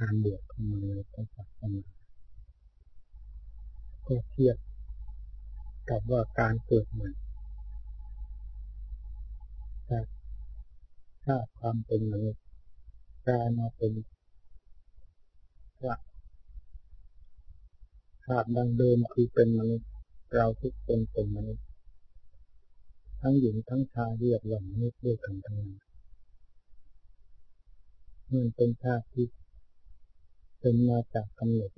การบวชเข้ามาในพระศาสนาก็เทียบกับว่าการเกิดใหม่จากชาความเป็นมนุษย์กลายมาเป็นพระชาติดังเดิมคือเป็นมนุษย์เราทุกคนเป็นมนุษย์ ทั้งหญิงทั้งชายเรียกว่ามนุษย์ด้วยกันทั้งนั้นมันเป็นชาติที่ เป็นมาจากกำเนิด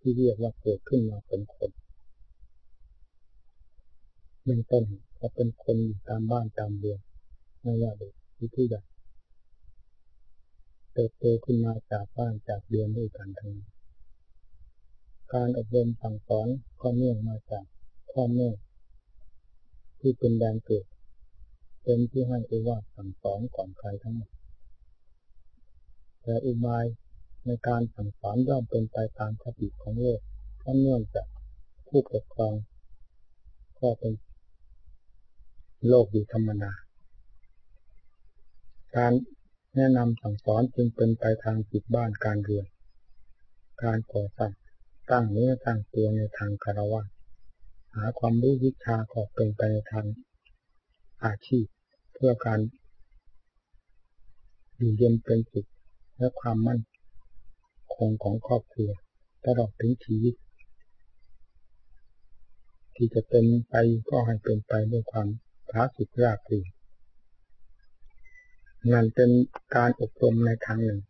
ที่เรียกว่าเกิดขึ้นมาเป็นคนเบื้องต้นก็เป็นคนอยู่ตามบ้านตามเรือนไม่ว่าเด็กที่ผู้ใหญ่เติบโตขึ้นมาจากบ้านจากเรือนด้วยกันทั้งการอบรมสั่งสอนก็เนื่องมาจากพ่อแม่ที่เป็นแดนเกิดเป็นที่ให้อุวาสั่งสอนก่อนใครทั้งหมดแต่อุบาย ในการสั่งสอนย่อมเป็นไปตามคติของโลกเพราะเนื่องจากผู้ปกครอง ก็เป็นโลกอยู่ธรรมดาการแนะนำสั่งสอนจึงเป็นไปทางจิตบ้านการเรือน การก่อสร้างตั้งเนื้อตั้งตัวในทางคารวะหาความรู้วิชาก็เป็นไปในทางอาชีพ เพื่อการอยู่เย็นเป็นสุขและความมั่น งของครอบครัวตลอดถึงชีวิต ที่จะเป็นไปก็ให้เป็นไปด้วยความพาสุขราบรื่นนั่นเป็นการอบรมในทางหนึ่ง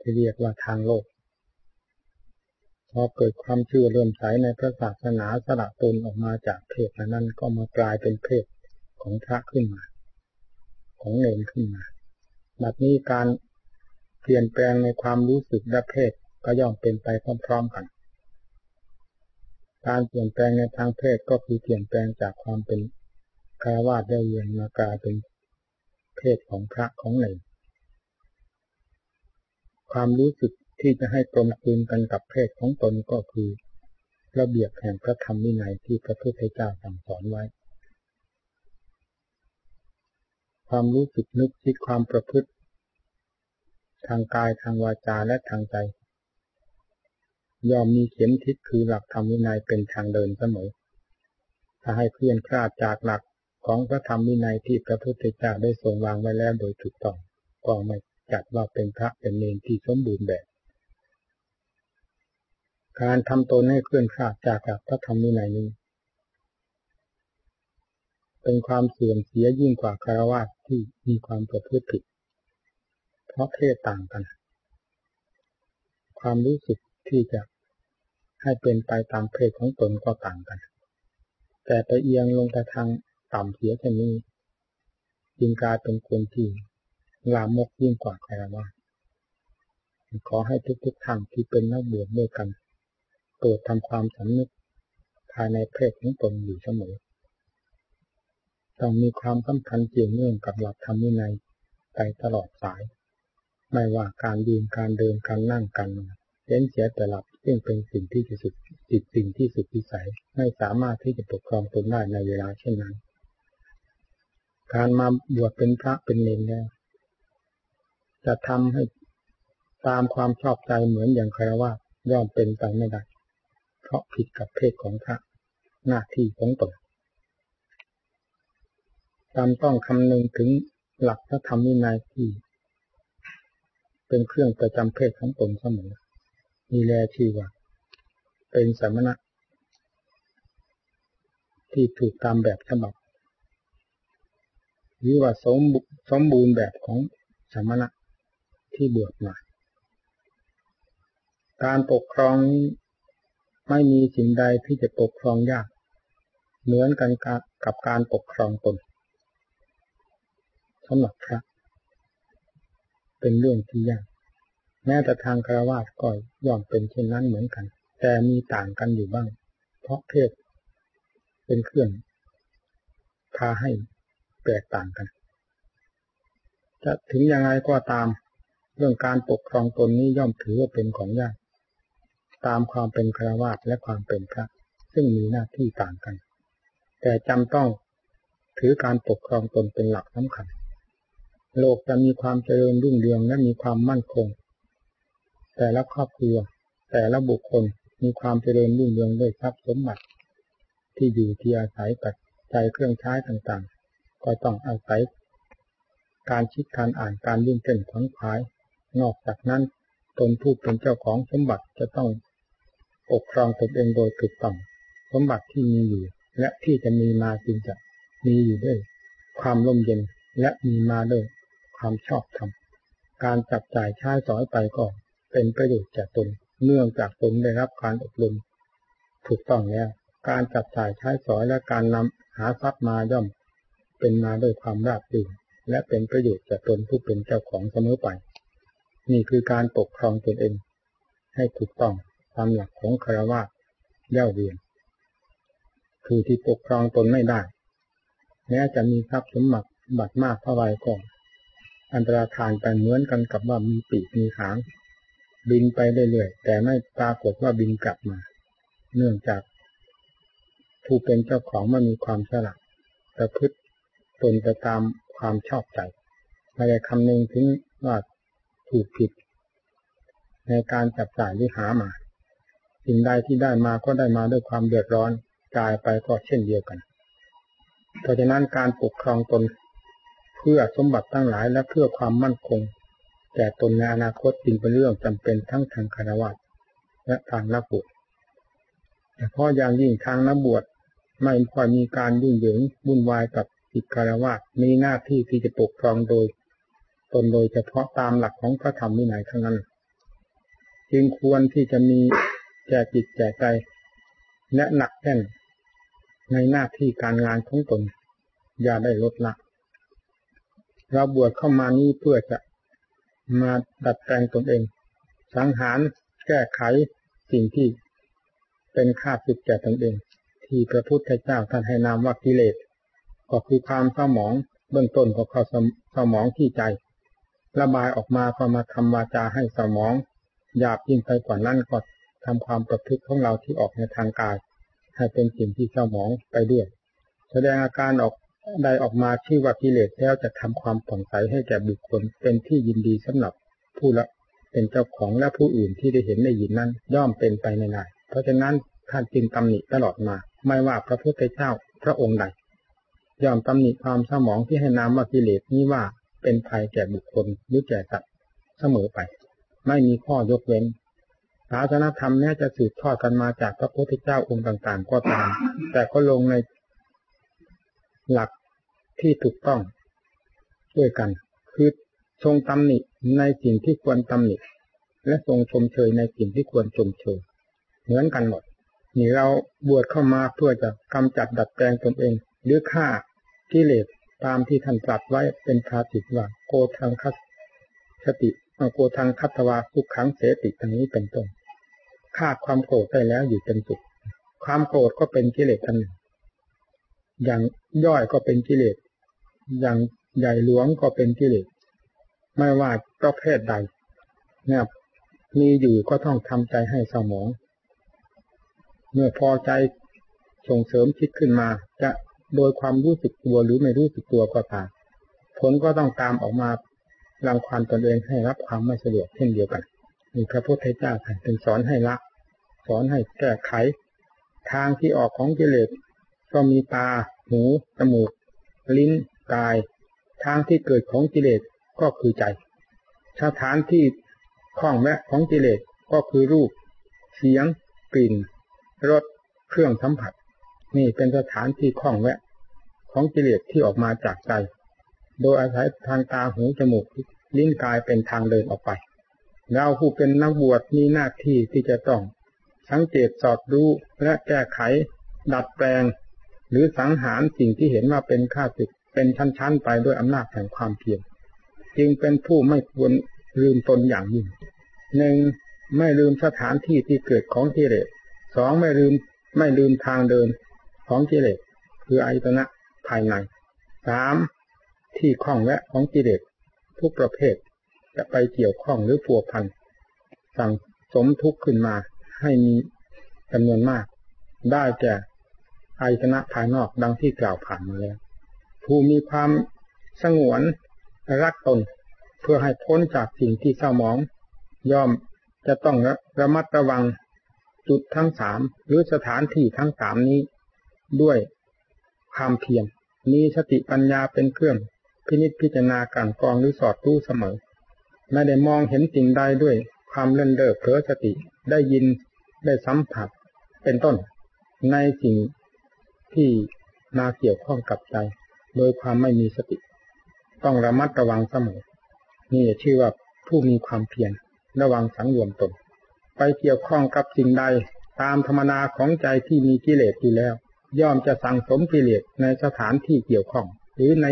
ที่เรียกว่าทางโลก พอเกิดความเชื่อเริ่มใสในพระศาสนาสละตนออกมาจากเพศนั้นก็มากลายเป็นเพศของพระขึ้นมา ของเนรขึ้นมาแบบนี้การ เปลี่ยนแปลงในความรู้สึกและเพศก็ย่อมเป็นไปพร้อมๆกัน การเปลี่ยนแปลงในทางเพศก็คือเปลี่ยนแปลงจากความเป็นคารวะได้เยียนมากลายเป็นเพศของพระของหนึ่งความรู้สึกที่จะให้ตรงคืนกันกับเพศของตนก็คือ ระเบียบแห่งพระธรรมวินัยที่พระพุทธเจ้าสั่งสอนไว้ ความรู้สึกนึกคิดความประพฤติ ทางกายทางวาจาและทางใจย่อมมีเข็มทิศคือหลักธรรมวินัยเป็นทางเดินเสมอ ถ้าให้เพื่อนคลาดจากหลักของพระธรรมวินัยที่พระพุทธเจ้าได้ทรงวางไว้แล้วโดยถูกต้องก็ไม่จัดว่าเป็นพระเป็นเนรที่สมบูรณ์แบบ การทำตนให้เคลื่อนคลาดจากหลักพระธรรมวินัยนี้ เป็นความเสื่อมเสียยิ่งกว่าคารวะที่มีความประพฤติผิด เพราะเพศต่างกัน ความรู้สึกที่จะให้เป็นไปตามเพศของตนก็ต่างกัน แต่ไปเอียงลงไปทางต่ำเสียเช่นนี้จึงกลายเป็นคนที่ลามกยิ่งกว่าใครว่าขอให้ทุกๆทางที่เป็นนักบวชด้วยกันโปรดทำความสำนึกภายในเพศของตนอยู่เสมอ ต้องมีความสำคัญเกี่ยวเนื่องกับหลักธรรมวินัยไปตลอดสาย ไม่ว่าการยืนการเดินการนั่งกันเล่นเสียแต่หลับซึ่งเป็นสิ่งที่จะสุดจิตสิ่งที่สุดวิสัยไม่สามารถที่จะปกครองตนได้ในเวลาเช่นนั้น การมาบวชเป็นพระเป็นเนรแล้วจะทำให้ตามความชอบใจเหมือนอย่างใครว่าย่อมเป็นไปไม่ได้เพราะผิดกับเพศของพระหน้าที่ของตนจำต้องคำนึงถึงหลักพระธรรมวินัยที่ เป็นเครื่องประจำเพศของตนเสมอมีแลชื่ว่า เป็นสมณะ ที่ถูกตามแบบฉบับหรือว่าสมสมบูรณ์แบบของสมณะที่บวชมาการปกครองไม่มีสิ่งใดที่จะปกครองยาก เหมือนกันกับการปกครองตนสำหรับพระ เป็นเรื่องที่ยากแม้แต่ทางคารวะก็ย่อมเป็นเช่นนั้นเหมือนกัน แต่มีต่างกันอยู่บ้าง เพราะเพศเป็นเครื่องพาให้แตกต่างกัน จะถึงยังไงก็ตาม เรื่องการปกครองตนนี้ย่อมถือว่าเป็นของยาก ตามความเป็นคารวะและความเป็นพระ ซึ่งมีหน้าที่ต่างกัน แต่จำต้องถือการปกครองตนเป็นหลักสำคัญ โลกจะมีความเจริญรุ่งเรืองและมีความมั่นคง แต่ละครอบครัว แต่ละบุคคลมีความเจริญรุ่งเรืองด้วยทรัพย์สมบัติ ที่อยู่ที่อาศัยปัจจัยเครื่องใช้ต่างๆ ก็ต้องอาศัย การคิดการอ่านการยิ่งเต้นขวัญขวาย นอกจากนั้นตนผู้เป็นเจ้าของสมบัติจะต้องปกครองตนเองโดยถูกต้องสมบัติที่มีอยู่ และที่จะมีมาจึงจะมีอยู่ด้วย ความร่มเย็นและมีมาด้วย ความชอบธรรมการจับจ่ายใช้สอยไปก็เป็นประโยชน์แก่ตนเนื่องจากตนได้รับการอบรมถูกต้องแล้วการจับจ่ายใช้สอยและการนำหาทรัพย์มาย่อม เป็นมาด้วยความราบรื่นและเป็นประโยชน์แก่ตนผู้เป็นเจ้าของเสมอไป นี่คือการปกครองตนเอง ให้ถูกต้องตามหลักของคารวะเย่าเวียนคือที่ปกครองตนไม่ได้แม้จะมีทรัพย์สมบัติบัตรมากเท่าไรก็ อันตรธานไปเหมือนกันกับว่ามีปีกมีหาง บินไปเรื่อยๆแต่ไม่ปรากฏว่าบินกลับมา เนื่องจาก ผู้เป็นเจ้าของไม่มีความฉลาดประพฤติตนไปตามความชอบใจไม่ได้คำนึงถึงว่าถูกผิด ในการจับจ่ายหรือหามาสิ่งใดที่ได้มาก็ได้มาด้วยความเดือดร้อนกายไปก็เช่นเดียวกัน เพราะฉะนั้นการปกครองตน พื่อสมบัติทั้งหลายและเพื่อความมั่นคงแก่ตนในอนาคตจึงเป็นเรื่องจำเป็นทั้งทางคารวะและทางนักบวชแต่เพราะอย่างยิ่งทางนักบวชไม่ค่อยมีการยุ่งเหยิงวุ่นวายกับจิตคารวะมีหน้าที่ที่จะปกครองโดย ตนโดยเฉพาะตามหลักของพระธรรมวินัยเท่านั้น จึงควรที่จะมีแก่จิตแก่ใจ และหนักแน่นในหน้าที่การงานของตน อย่าได้ลดละ เราบวชเข้ามานี้เพื่อจะมาดัดแปลงตนเอง สังหารแก้ไขสิ่งที่เป็นข้าศึกแก่ตนเอง ที่พระพุทธเจ้าท่านให้นามว่ากิเลส ก็คือความเศร้าหมองเบื้องต้นก็เขาเศร้าหมองที่ใจ ระบายออกมาก็มาทำวาจาให้เศร้าหมองหยาบยิ่งไปกว่านั้นก็ทำความประพฤติของเราที่ออกในทางกาย ให้เป็นสิ่งที่เศร้าหมองไปด้วยแสดงอาการออก ใดออกมาที่ว่ากิเลสแล้วจะทำความผ่องใสให้แก่บุคคลเป็นที่ยินดีสำหรับผู้ละเป็นเจ้าของและผู้อื่นที่ได้เห็นได้ยินนั้น ย่อมเป็นไปในนายเพราะฉะนั้นท่านจึงตำหนิตลอดมา ไม่ว่าพระพุทธเจ้าพระองค์ใดย่อมตำหนิความสมองที่ให้นามว่ากิเลสนี้ว่าเป็นภัยแก่บุคคลหรือแก่สัตว์เสมอไป ไม่มีข้อยกเว้นศาสนธรรมแม้จะสืบทอดกันมาจากพระพุทธเจ้าองค์ต่าง ๆ ก็ตาม แต่ก็ลงใน หลักที่ถูกต้องด้วยกัน คือทรงตำหนิในสิ่งที่ควรตำหนิ และทรงชมเชยในสิ่งที่ควรชมเชยเหมือนกันหมดนี่เราบวชเข้ามาเพื่อจะกำจัดดัดแปลงตนเอง หรือฆ่ากิเลสตามที่ท่านตรัสไว้เป็นคาติว่าโกทังคัสติโกทังคัตวาทุกขังเสติอันนี้เป็นต้นฆ่าความโกรธได้แล้วอยู่เป็นสุขความโกรธก็เป็นกิเลสอันหนึ่ง อย่างย่อยก็เป็นกิเลส อย่างใหญ่หลวงก็เป็นกิเลส ไม่ว่าประเภทใดเนี่ยมีอยู่ก็ต้องทำใจให้สมอง เมื่อพอใจส่งเสริมคิดขึ้นมา จะโดยความรู้สึกตัวหรือไม่รู้สึกตัวก็ตามผลก็ต้องตามออกมารังควานตนเองให้รับความไม่สะดวกเช่นเดียวกันมีพระพุทธเจ้าท่านเป็นสอนให้ละ สอนให้แก้ไข ทางที่ออกของกิเลส ก็มีตา หูจมูก ลิ้น กาย ทางที่เกิดของกิเลสก็คือใจสถานที่คล้องแวะของกิเลสก็คือรูป เสียง กลิ่น รส เครื่องสัมผัส นี่เป็นสถานที่คล้องแวะ ของกิเลสที่ออกมาจากใจ โดยอาศัยทางตา หู จมูก ลิ้น กายเป็นทางเดินออกไป เราผู้เป็นนักบวชมีหน้าที่ที่จะต้อง สังเกตสอดรู้และแก้ไข ดัดแปลง หรือสังหารสิ่งที่เห็นว่าเป็นข้าศึกเป็นชั้นๆไปด้วยอำนาจแห่งความเพียรจึงเป็นผู้ไม่ควรลืมตนอย่างยิ่งหนึ่งไม่ลืมสถานที่ที่เกิดของกิเลสสองไม่ลืมไม่ลืมทางเดินของกิเลสคืออายตนะภายในสามที่คล้องแวะของกิเลสทุกประเภท จะไปเกี่ยวข้องหรือผัวพันสั่งสมทุกข์ขึ้นมาให้มีจำนวนมาก ได้แก่ อายตนะภายนอกดังที่กล่าวผ่านมาแล้วผู้มีความสงวนรักตน เพื่อให้พ้นจากสิ่งที่เศร้าหมอง ย่อมจะต้องระมัดระวังจุดทั้งสามหรือสถานที่ทั้งสามนี้ ด้วยความเพียรมีสติปัญญาเป็นเครื่อง พินิจพิจารณาการกองหรือสอดรู้เสมอไม่ได้มองเห็นสิ่งใดด้วยความเล่นเล่อเผลอสติได้ยินได้สัมผัสเป็นต้น ในสิ่ง ที่มาเกี่ยวข้องกับใจ โดยความไม่มีสติ ต้องระมัดระวังเสมอ นี่ชื่อว่าผู้มีความเพียรระวังสังรวมตน ไปเกี่ยวข้องกับสิ่งใดตามธรรมนาของใจที่มีกิเลสอยู่แล้ว ย่อมจะสั่งสมกิเลสในสถานที่เกี่ยวข้อง หรือใน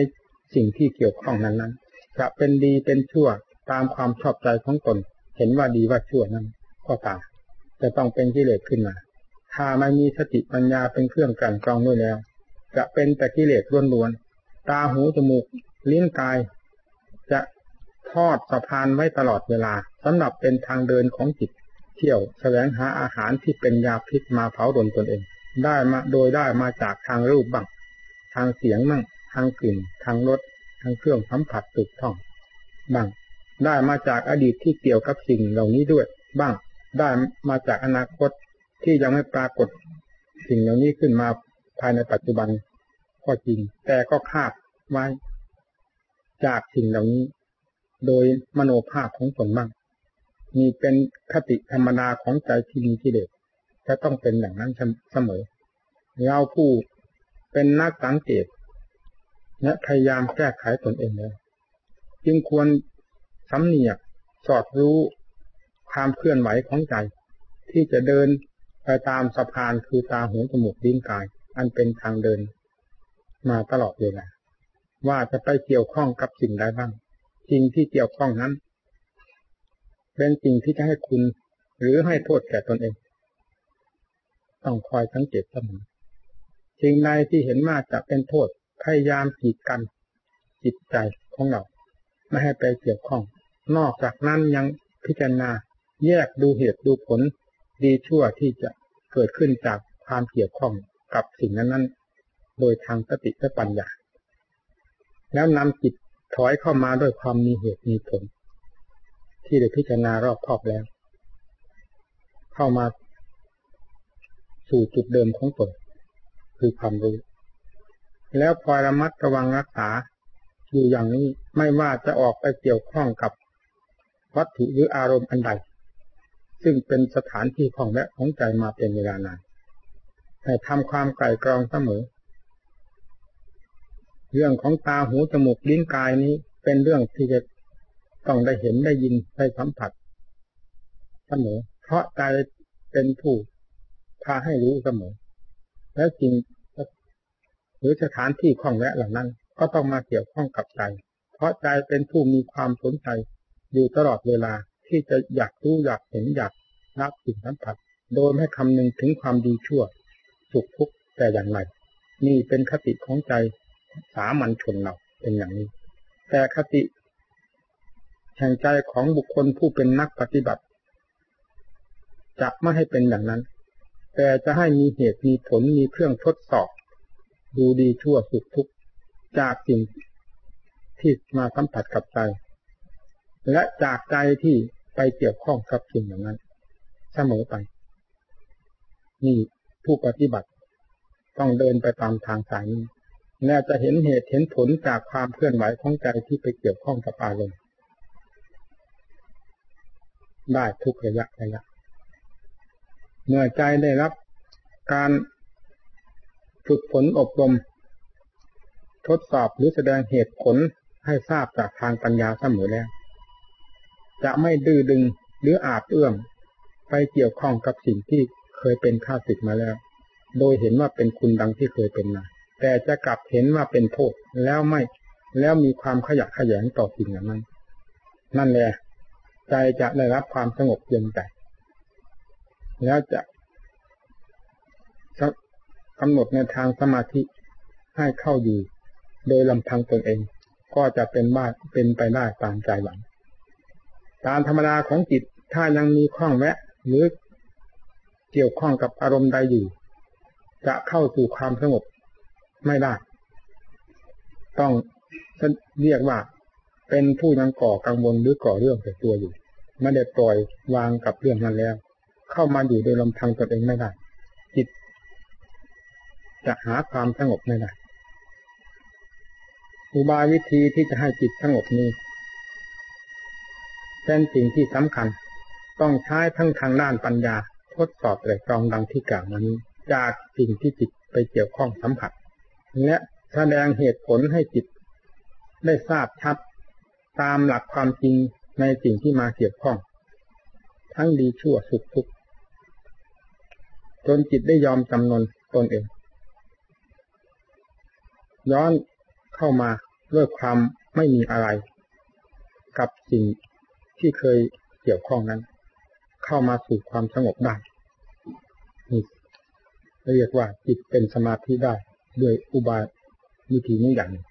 สิ่งที่เกี่ยวข้องนั้นๆจะเป็นดีเป็นชั่วตามความชอบใจของตน เห็นว่าดีว่าชั่วนั้นก็ตามจะต้องเป็นกิเลสขึ้นมา ถ้าไม่มีสติปัญญาเป็นเครื่องกันกรองด้วยแล้ว จะเป็นแต่กิเลสล้วนๆ ตาหูจมูกลิ้นกาย จะทอดสะพานไว้ตลอดเวลาสำหรับเป็นทางเดินของจิต เที่ยวแสวงหาอาหารที่เป็นยาพิษมาเผาดนตนเอง ได้มาโดยได้มาจากทางรูปบ้างทางเสียงบ้างทางกลิ่น ทางรสทางเครื่องสัมผัสตึกท่องบ้างได้มาจากอดีตที่เกี่ยวกับสิ่งเหล่านี้ด้วย บ้างได้มาจากอนาคต ที่ยังไม่ปรากฏสิ่งเหล่านี้ขึ้นมาภายในปัจจุบันก็จริง แต่ก็คาดไว้ จากสิ่งเหล่านี้ โดยมโนภาพของตนบ้างมีเป็นคติธรรมดาของใจที่มีกิเลสจะต้องเป็นอย่างนั้นเสมอ เราผู้เป็นนักสังเกตและพยายามแก้ไขตนเองแล้วจึงควรสำเนียกสอดรู้ความเคลื่อนไหวของใจ ที่จะเดิน ไปตามสะพานคือตาหูจมูกลิ้นกาย อันเป็นทางเดิน มาตลอดเวลาว่าจะไปเกี่ยวข้องกับสิ่งใดบ้างสิ่งที่เกี่ยวข้องนั้น เป็นสิ่งที่จะให้คุณ หรือให้โทษแก่ตนเอง ต้องคอยสังเกตเสมอสิ่งใดที่เห็นว่าจะเป็นโทษพยายามกีดกัน จิตใจของเรา ไม่ให้ไปเกี่ยวข้อง นอกจากนั้นยังพิจารณา แยกดูเหตุดูผล ดีชั่วที่จะเกิดขึ้นจากความเกี่ยวข้องกับสิ่งนั้นๆ โดยทางสติและปัญญา แล้วนำจิตถอยเข้ามาด้วยความมีเหตุมีผล ที่ได้พิจารณารอบครอบแล้ว เข้ามาสู่จุดเดิมของตนคือความรู้ แล้วคอยระมัดระวังรักษาอยู่อย่างนี้ไม่ว่าจะออกไปเกี่ยวข้องกับวัตถุหรืออารมณ์อันใด ซึ่งเป็นสถานที่ของแวะของใจมาเป็นเวลานานให้ทำความไก่กรองเสมอ เรื่องของตาหูจมูกลิ้นกายนี้เป็นเรื่องที่จะต้องได้เห็นได้ยินได้สัมผัสเสมอ เพราะใจเป็นผู้พาให้รู้เสมอ แล้วจริงหรือสถานที่ของแวะเหล่านั้น ก็ต้องมาเกี่ยวข้องกับใจ เพราะใจเป็นผู้มีความสนใจอยู่ตลอดเวลา ที่จะอยากรู้อยากเห็นอยากรับสิ่งสัมผัสโดยไม่คำนึงถึงความดีชั่ว สุขทุกข์แต่อย่างไร นี่เป็นคติของใจสามัญชนเราเป็นอย่างนี้ แต่คติแห่งใจของบุคคลผู้เป็นนักปฏิบัติ จะไม่ให้เป็นอย่างนั้น แต่จะให้มีเหตุมีผลมีเครื่องทดสอบ ดูดีชั่วสุขทุกข์จากสิ่งที่มาสัมผัสกับใจ และจากใจที่ ไปเกี่ยวข้องกับสิ่งอย่างนั้นเสมอไป นี่ผู้ปฏิบัติ ต้องเดินไปตามทางสายนี้แน่จะเห็นเหตุเห็นผลจากความเคลื่อนไหวของใจที่ไปเกี่ยวข้องกับอารมณ์ได้ทุกระยะระยะ เมื่อใจได้รับการฝึกฝนอบรม ทดสอบหรือแสดงเหตุผลให้ทราบจากทางปัญญาเสมอแล้ว จะไม่ดื้อดึงหรืออาบเอื้อมไปเกี่ยวข้องกับสิ่งที่เคยเป็นข้าศึกมาแล้ว โดยเห็นว่าเป็นคุณดังที่เคยเป็นมาแต่จะกลับเห็นว่าเป็นโทษแล้วไม่ แล้วมีความขยะขยงต่อสิ่งนั้น นั่นแหละใจจะได้รับความสงบเย็นใจแล้วจะกำหนดในทางสมาธิให้เข้าอยู่ โดยลำพังตนเอง ก็จะเป็นบ้าเป็นไปได้ตามใจหวัง ตามธรรมดาของจิตถ้ายังมีข้องแวะ หรือเกี่ยวข้องกับอารมณ์ใดอยู่ จะเข้าสู่ความสงบไม่ได้ ต้องเรียกว่า เป็นผู้ยังก่อกังวลหรือก่อเรื่องแต่ตัวอยู่ไม่ได้ปล่อยวางกับเรื่องนั้นแล้ว เข้ามาอยู่โดยลำพังตนเองไม่ได้ จิต จะหาความสงบไม่ได้อุบายวิธีที่จะให้จิตสงบนี้ เป็นสิ่งที่สำคัญ ต้องใช้ทั้งทางด้านปัญญา ทดสอบแต่กรองดังที่กล่าวมานี้ จากสิ่งที่จิตไปเกี่ยวข้องสัมผัส และแสดงเหตุผลให้จิต ได้ทราบชัดตามหลักความจริงในสิ่งที่มาเกี่ยวข้อง ทั้งดีชั่วสุขทุกข์จนจิตได้ยอมจำนนตนเอง ย้อนเข้ามาด้วยความไม่มีอะไร กับสิ่ง ที่เคยเกี่ยวข้องนั้น เข้ามาสู่ความสงบได้นี่เรียกว่าจิตเป็นสมาธิได้ด้วยอุบายวิธีนี้อย่างหนึ่ง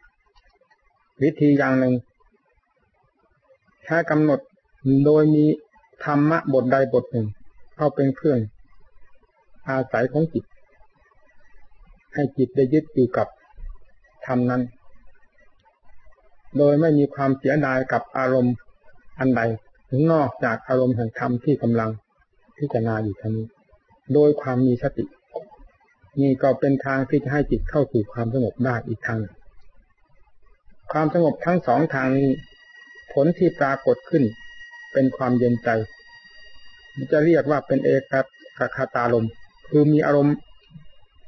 วิธีอย่างหนึ่งใช้กำหนดโดยมีธรรมะบทใดบทหนึ่ง เข้าเป็นเครื่อง อาศัยของจิต ให้จิตได้ยึดอยู่กับธรรมนั้น โดยไม่มีความเสียดายกับอารมณ์ อันใดนอกจากอารมณ์แห่งธรรมที่กำลังพิจารณาอยู่ทนี้ โดยความมีสติ นี่ก็เป็นทางที่จะให้จิตเข้าสู่ความสงบได้อีกทางความสงบทั้งสองทางนี้ ผลที่ปรากฏขึ้น เป็นความเย็นใจ จะเรียกว่าเป็นเอกคคาตาลมคือมีอารมณ์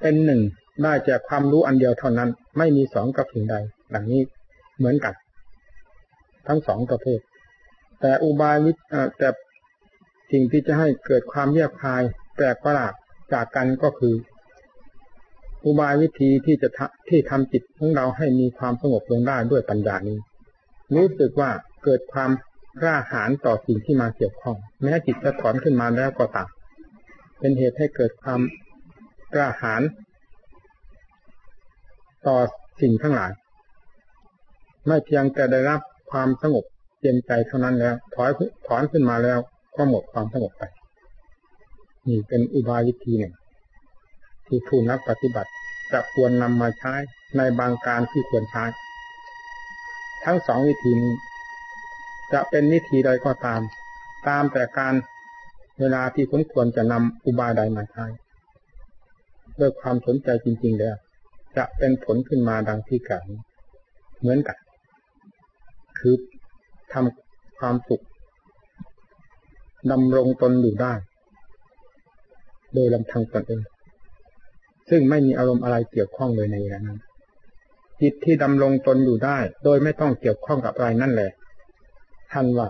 เป็นหนึ่งได้จากความรู้อันเดียวเท่านั้น ไม่มีสองกับสิ่งใดดังนี้เหมือนกัน ทั้งสองประเภท แต่อุบายวิแต่สิ่งที่จะให้เกิดความเยียบคายแปลกประหลาดจากกันก็คือ อุบายวิธีที่จะที่ทำจิตของเราให้มีความสงบลงได้ด้วยปัญญานี้ รู้สึกว่าเกิดความกล้าหาญต่อสิ่งที่มาเกี่ยวข้อง แม้จิตจะถอนขึ้นมาแล้วก็ตามเป็นเหตุให้เกิดความกล้าหาญต่อสิ่งทั้งหลาย ไม่เพียงแต่ได้รับความสงบ เย็นใจเท่านั้นแล้ว ถอยถอนขึ้นมาแล้ว ก็หมดความสงบไปนี่เป็นอุบายวิธีหนึ่งที่ผู้นักปฏิบัติจะควรนำมาใช้ในบางการที่ควรใช้ ทั้งสองวิธีนี้ จะเป็นวิธีใดก็ตาม ตามแต่การเวลาที่สมควรจะนำอุบายใดมาใช้ด้วยความสนใจจริง ๆ แล้ว จะเป็นผลขึ้นมาดังที่กล่าวเหมือนกัน คือ ทำความสุขดำรงตนอยู่ได้ โดยลำพังตนเองซึ่งไม่มีอารมณ์อะไรเกี่ยวข้องเลยในนั้นจิตที่ดำรงตนอยู่ได้ โดยไม่ต้องเกี่ยวข้องกับอะไรนั่นแหละท่านว่า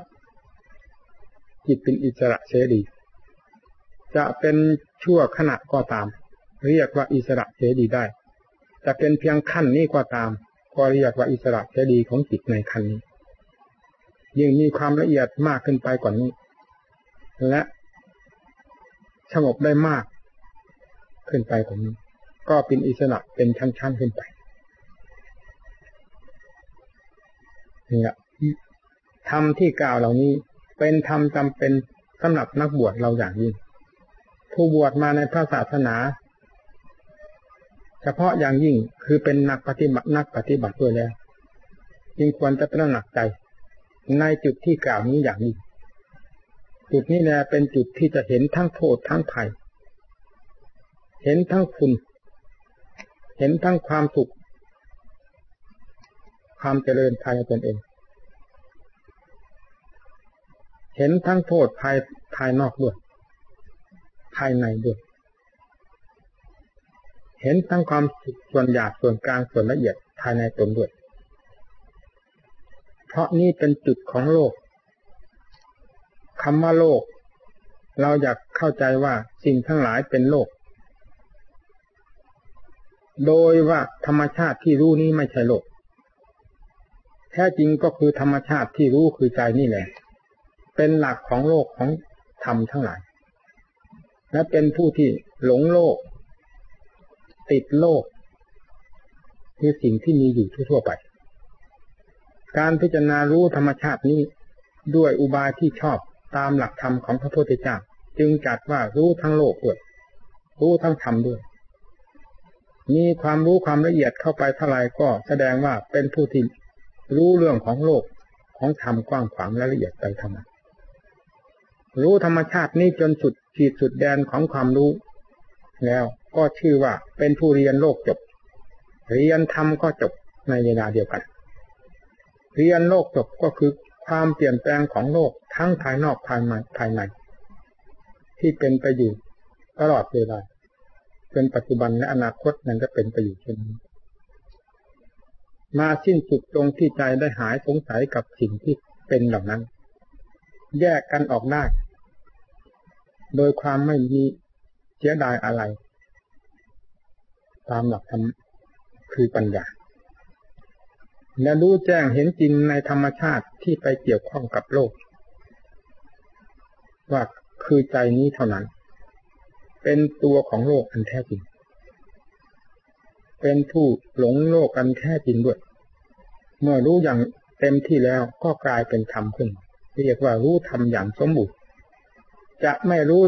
จิตเป็นอิสระเสรีจะเป็นชั่วขณะก็ตาม เรียกว่าอิสระเสรีได้ จะเป็นเพียงขั้นนี้ก็ตาม ก็เรียกว่าอิสระเสรีของจิตในขั้นนี้ ยิ่งมีความละเอียดมากขึ้นไปกว่านี้ และสงบได้มากขึ้นไปกว่านี้ ก็เป็นอิสระเป็นชั้นๆขึ้นไปเนี่ยธรรมที่กล่าวเหล่านี้ เป็นธรรมจำเป็นสำหรับนักบวชเราอย่างยิ่งผู้บวชมาในพระศาสนา เฉพาะอย่างยิ่งคือเป็นนักปฏิบัตินักปฏิบัติด้วยแล้ว จึงควรจะตระหนักใจ ในจุดที่กล่าวนี้อย่างนี้ จุดนี้แหละเป็นจุดที่จะเห็นทั้งโทษทั้งภัย เห็นทั้งคุณ เห็นทั้งความสุข ความเจริญภายในตนเอง เห็นทั้งโทษภายภายนอกด้วย ภายในด้วย เห็นทั้งความส่วนหยาบส่วนกลางส่วนละเอียดภายในตนด้วย เพราะนี่เป็นจุดของโลกคำว่าโลก เราอยากเข้าใจว่าสิ่งทั้งหลายเป็นโลก โดยว่าธรรมชาติที่รู้นี้ไม่ใช่โลก แท้จริงก็คือธรรมชาติที่รู้คือใจนี่แหละ เป็นหลักของโลกของธรรมทั้งหลาย และเป็นผู้ที่หลงโลก ติดโลกคือสิ่งที่มีอยู่ทั่วไป การพิจารณารู้ธรรมชาตินี้ ด้วยอุบายที่ชอบตามหลักธรรมของพระพุทธเจ้าจึงจัดว่ารู้ทั้งโลกด้วยรู้ทั้งธรรมด้วย มีความรู้ความละเอียดเข้าไปเท่าไรก็แสดงว่าเป็นผู้ที่รู้เรื่องของโลกของธรรมกว้างขวางและละเอียดไปทั้งนั้นรู้ธรรมชาตินี้จนสุดขีดสุดแดนของความรู้ แล้วก็ชื่อว่าเป็นผู้เรียนโลกจบ เรียนธรรมก็จบในเวลาเดียวกัน เรียนโลกจบก็คือความเปลี่ยนแปลงของโลกทั้งภายนอกภายในภายใน ที่เป็นไปอยู่ตลอดเวลาเป็นปัจจุบันและอนาคตนั้นก็เป็นไปอยู่เช่นนี้มาสิ้นสุดตรงที่ใจได้หายสงสัยกับสิ่งที่เป็นเหล่านั้น แยกกันออกได้โดยความไม่มีเสียดายอะไร ตามหลักธรรมคือปัญญา และรู้แจ้งเห็นจริงในธรรมชาติที่ไปเกี่ยวข้องกับโลก ว่าคือใจนี้เท่านั้น เป็นตัวของโลกอันแท้จริง เป็นผู้หลงโลกอันแท้จริงด้วย เมื่อรู้อย่างเต็มที่แล้วก็กลายเป็นธรรมขึ้น เรียกว่ารู้ธรรมอย่างสมบูรณ์จะไม่รู้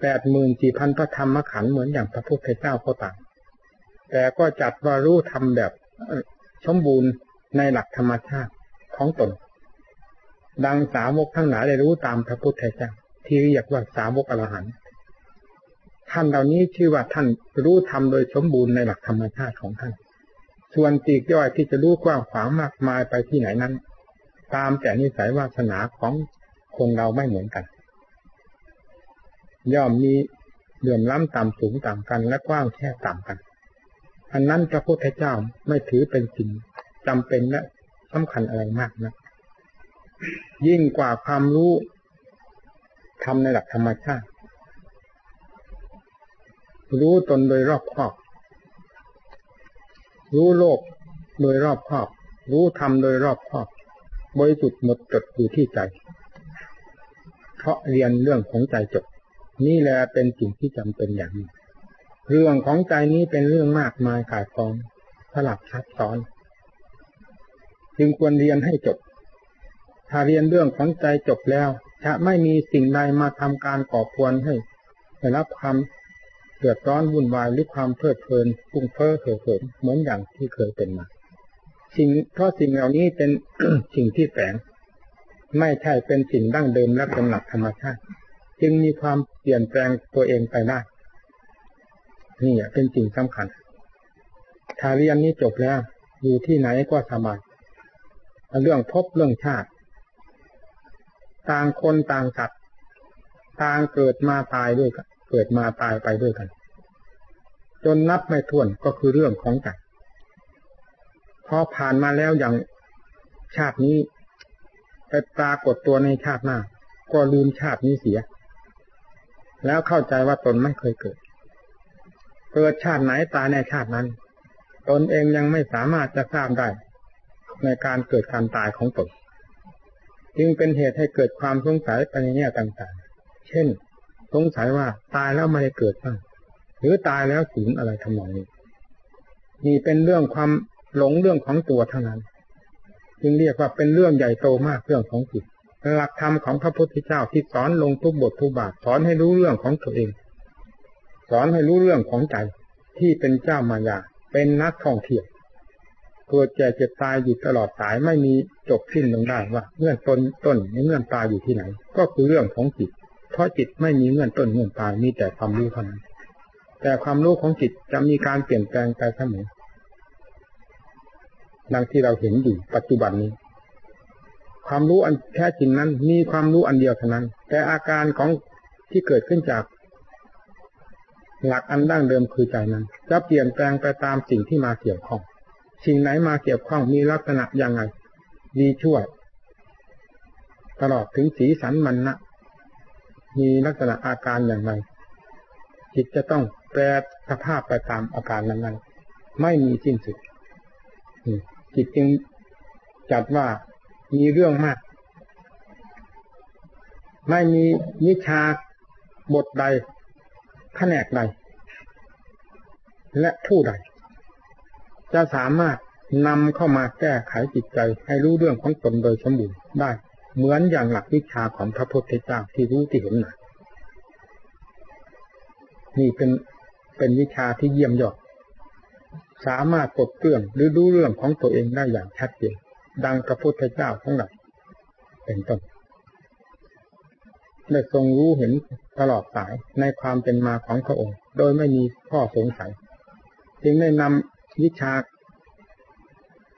แปดหมื่นสี่พันพระธรรมขันธ์เหมือนอย่างพระพุทธเจ้าก็ตามแต่ก็จัดว่ารู้ทำแบบ สมบูรณ์ในหลักธรรมชาติของตน ดังสาวกทั้งหลายได้รู้ตามพระพุทธเจ้าที่เรียกว่าสาวกอรหันต์ท่านเหล่านี้ชื่อว่าท่านรู้ทำโดยสมบูรณ์ในหลักธรรมชาติของท่าน ส่วนตีกย่อยที่จะรู้กว้างขวางมากมายไปที่ไหนนั้น ตามแต่นิสัยวาสนาของคงเราไม่เหมือนกัน ย่อมมีเดือมล้ำต่ำสูงต่างกันและกว้างแค่ต่างกัน อันนั้นพระพุทธเจ้าไม่ถือเป็นสิ่งจำเป็นและสำคัญอะไรมากนะยิ่งกว่าความรู้ทำในหลักธรรมชาติ รู้ตนโดยรอบครอบ รู้โลกโดยรอบครอบ รู้ธรรมโดยรอบครอบบริสุทธิ์หมดจดอยู่ที่ใจ เพราะเรียนเรื่องของใจจบ นี่แหละเป็นสิ่งที่จำเป็นอย่างนี้ เรื่องของใจนี้เป็นเรื่องมากมายขายกองสลับซับซ้อน จึงควรเรียนให้จบ ถ้าเรียนเรื่องของใจจบแล้ว จะไม่มีสิ่งใดมาทำการก่อควรให้ได้รับความเดือดร้อนวุ่นวายหรือความเพลิดเพลินฟุ้งเฟ้อเหิดเหิมเหมือนอย่างที่เคยเป็นมาสิ่งเพราะสิ่งเหล่านี้เป็นสิ่งที่แฝง ไม่ใช่เป็นสิ่งดั้งเดิมและเป็นหลักธรรมชาติ จึงมีความเปลี่ยนแปลงตัวเองไปได้ นี่เป็นสิ่งสำคัญถ้าเรียนนี้จบแล้ว อยู่ที่ไหนก็สบายเรื่องพบเรื่องชาติ ต่างคนต่างสัตว์ต่างเกิดมาตายด้วยกันเกิดมาตายไปด้วยกัน จนนับไม่ถ้วนก็คือเรื่องของใจพอผ่านมาแล้วอย่างชาตินี้ไปปรากฏตัวในชาติหน้า ก็ลืมชาตินี้เสีย แล้วเข้าใจว่าตนไม่เคยเกิด เกิดชาติไหนตายในชาตินั้น ตนเองยังไม่สามารถจะทราบได้ ในการเกิดการตายของตนจึงเป็นเหตุให้เกิดความสงสัยไปในแง่ต่างๆ เช่น สงสัยว่าตายแล้วไม่ได้เกิดบ้างหรือตายแล้วสูญอะไรทำนองนี้นี่เป็นเรื่องความหลงเรื่องของตัวเท่านั้น จึงเรียกว่าเป็นเรื่องใหญ่โตมากเรื่องของจิตหลักธรรมของพระพุทธเจ้าที่สอนลงทุกบททุกบาทสอนให้รู้เรื่องของตัวเอง สอนให้รู้เรื่องของใจที่เป็นเจ้ามายา เป็นนักท่องเที่ยวเกิดแก่เจ็บตายอยู่ตลอดสายไม่มีจบสิ้นลงได้ว่าเงื่อนต้นต้นเงื่อนตายอยู่ที่ไหน ก็คือเรื่องของจิต เพราะจิตไม่มีเงื่อนต้นเงื่อนตายมีแต่ความรู้เท่านั้นแต่ความรู้ของจิตจะมีการเปลี่ยนแปลงไปเสมอดังที่เราเห็นอยู่ปัจจุบันนี้ ความรู้อันแท้จริงนั้น มีความรู้อันเดียวเท่านั้น แต่อาการของที่เกิดขึ้นจาก หลักอันดั้งเดิมคือใจนั้นจะเปลี่ยนแปลงไปตามสิ่งที่มาเกี่ยวข้อง สิ่งไหนมาเกี่ยวข้องมีลักษณะอย่างไรดีช่วยตลอดถึงสีสันมันนะมีลักษณะอาการอย่างไรจิตจะต้องแปรสภาพไปตามอาการนั้นๆไม่มีสิ้นสุดจิตจึงจัดว่ามีเรื่องมาก ไม่มีวิชาบทใด แผนกใด และผู้ใด จะสามารถนำเข้ามาแก้ไขจิตใจให้รู้เรื่องของตนโดยสมบูรณ์ได้ เหมือนอย่างหลักวิชาของพระพุทธเจ้าที่รู้ที่เห็นหนานี่เป็นเป็นวิชาที่เยี่ยมยอด สามารถปลดเปลื้องหรือรู้เรื่องของตัวเองได้อย่างชัดเจนดังพระพุทธเจ้าของเราเป็นต้น ได้ทรงรู้เห็นตลอดสายในความเป็นมาของพระองค์ โดยไม่มีข้อสงสัย จึงได้นำวิชา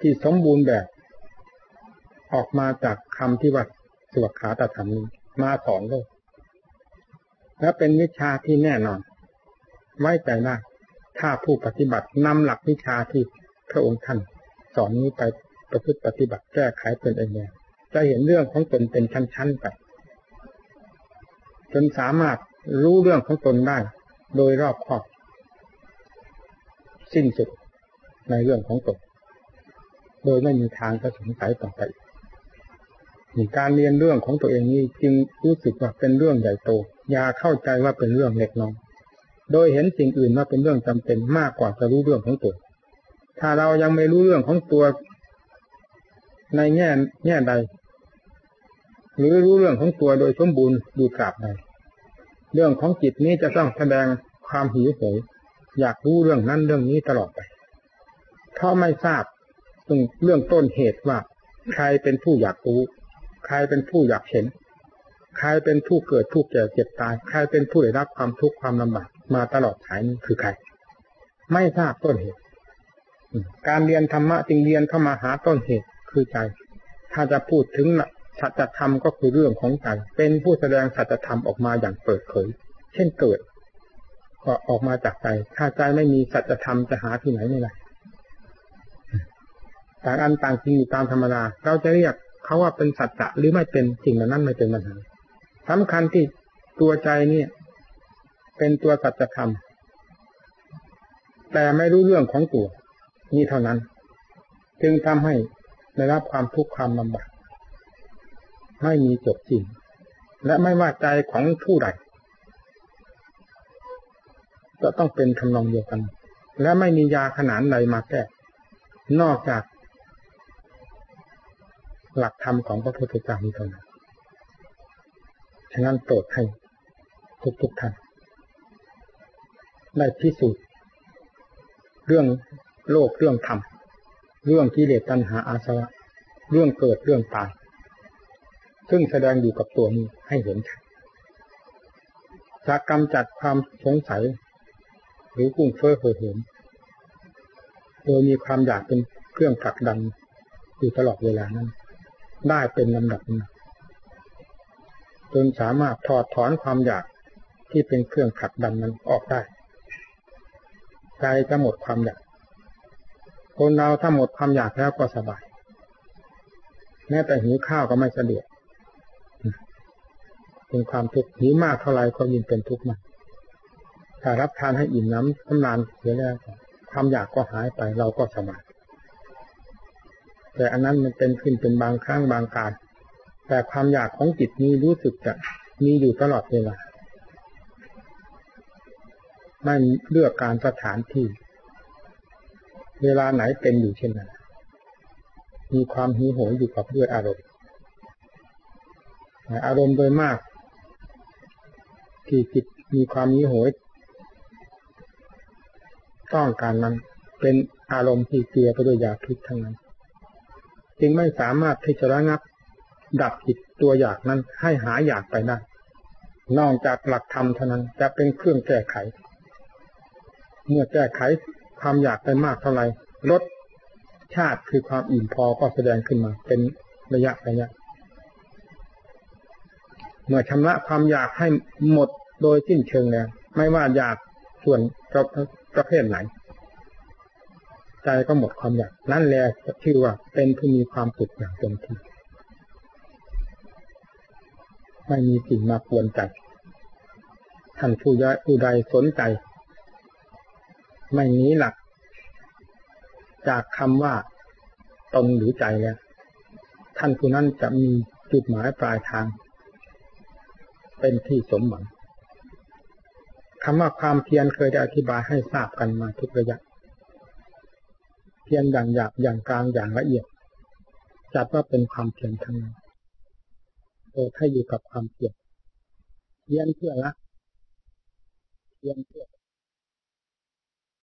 ที่สมบูรณ์แบบ ออกมาจากคำที่ว่าสวดขาตธรรมนี้มาสอนโลกและเป็นวิชาที่แน่นอน ไว้ใจได้ถ้าผู้ปฏิบัตินำหลักวิชาที่พระองค์ท่านสอนนี้ไปประพฤติปฏิบัติแก้ไขเป็นเองจะเห็นเรื่องของตนเป็นชั้นๆไป จนสามารถรู้เรื่องของตนได้ โดยรอบคอบ สิ้นสุดในเรื่องของตนโดยไม่มีทางจะสงสัยต่อไปการเรียนเรื่องของตัวเองนี้จึงรู้สึกว่าเป็นเรื่องใหญ่โต อย่าเข้าใจว่าเป็นเรื่องเล็กน้อย โดยเห็นสิ่งอื่นว่าเป็นเรื่องจำเป็นมากกว่าจะรู้เรื่องของตัว ถ้าเรายังไม่รู้เรื่องของตัว ในแง่แง่ใด หรือรู้เรื่องของตัวโดยสมบูรณ์ดูกราบใดเรื่องของจิตนี้จะต้องแสดงความหิวโหยอยากรู้เรื่องนั้นเรื่องนี้ตลอดไปเพราะไม่ทราบตรงเรื่องต้นเหตุว่า ใครเป็นผู้อยากรู้ ใครเป็นผู้อยากเห็น ใครเป็นผู้เกิดผู้แก่เจ็บตาย ใครเป็นผู้ได้รับความทุกข์ความลำบากมาตลอดสายนี้คือใคร ไม่ทราบต้นเหตุ การเรียนธรรมะจึงเรียนเข้ามาหาต้นเหตุคือใจ ถ้าจะพูดถึง สัจธรรมก็คือเรื่องของใจเป็นผู้แสดงสัจธรรมออกมาอย่างเปิดเผย เช่นเกิด ก็ออกมาจากใจ ถ้าใจไม่มีสัจธรรมจะหาที่ไหนไม่ได้ต่างอันต่างจริงอยู่ตามธรรมดาเราจะเรียกเขาว่าเป็นสัจจะหรือไม่เป็นสิ่งนั้นไม่เป็นปัญหาสำคัญที่ตัวใจเนี่ย เป็นตัวสัจธรรม แต่ไม่รู้เรื่องของตัวนี่เท่านั้น จึงทำให้ได้รับความทุกข์ความลำบาก ไม่มีจบจริงและไม่ว่าใจของผู้ใดจะต้องเป็นทำนองเดียวกัน และไม่มียาขนาดใดมาแก้ นอกจาก หลักธรรมของพระพุทธเจ้าเท่านั้นฉะนั้นโปรดให้ทุกๆท่านได้พิสูจน์เรื่องโลกเรื่องธรรม เรื่องกิเลสตัณหาอาสวะ เรื่องเกิดเรื่องตาย ซึ่งแสดงอยู่กับตัวนี้ให้เห็นชัดจะกำจัดความสงสัย หรือกุ้งเฟ้อเห่อเหิมโดยมีความอยากเป็นเครื่องผลักดันอยู่ตลอดเวลานั้น ได้เป็นลำดับจนสามารถถอดถอนความอยากที่เป็นเครื่องผลักดันนั้นออกได้ใจจะหมดความอยาก คนเราถ้าหมดความอยากแล้วก็สบาย แม้แต่หิวข้าวก็ไม่สะดวก เป็นความทุกข์หิวมากเท่าไรก็ยิ่งเป็นทุกข์มากถ้ารับทานให้อิ่มน้ำน้ำนานเสียแล้วความอยากก็หายไปเราก็สบายแต่อันนั้นมันเป็นขึ้นเป็นบางครั้งบางการแต่ความอยากของจิตนี้รู้สึกจะมีอยู่ตลอดเวลาไม่เลือกการสถานที่ เวลาไหนเป็นอยู่เช่นนั้นมีความหิวโหยอยู่กับด้วยอารมณ์ อารมณ์โดยมาก ที่จิตมีความหิวโหยต้องการนั้นเป็นอารมณ์ที่เกลียไปด้วยยากพิษทั้งนั้น จึงไม่สามารถที่จะระงับ ดับจิตตัวอยากนั้นให้หาอยากไปได้นอกจากหลักธรรมเท่านั้นจะเป็นเครื่องแก้ไข เมื่อแก้ไขความอยากไปมากเท่าไหร่ลดชาติคือความอิ่มพอก็แสดงขึ้นมา เป็นระยะระยะ เมื่อชำระความอยากให้หมด โดยสิ้นเชิงแล้ว ไม่ว่าอยากส่วนประเภทไหน ใจก็หมดความอยาก นั่นแหละชื่อว่าเป็นผู้มีความสุขอย่างเต็มที่ไม่มีสิ่งมาปวนใจท่านผู้ใดผู้ใดสนใจ ไม่นีหลัก จากคำว่าตนหรือใจแล้วท่านผู้นั้นจะมีจุดหมายปลายทาง เป็นที่สมหวัง คำว่าความเพียรเคยได้อธิบายให้ทราบกันมาทุกระยะ เพียรอย่างหยาบอย่างกลางอย่างละเอียด จัดว่าเป็นความเพียรทั้งนั้นโดยถ้าอยู่กับความเพียรเพียรเพื่อละเพียรเพื่อ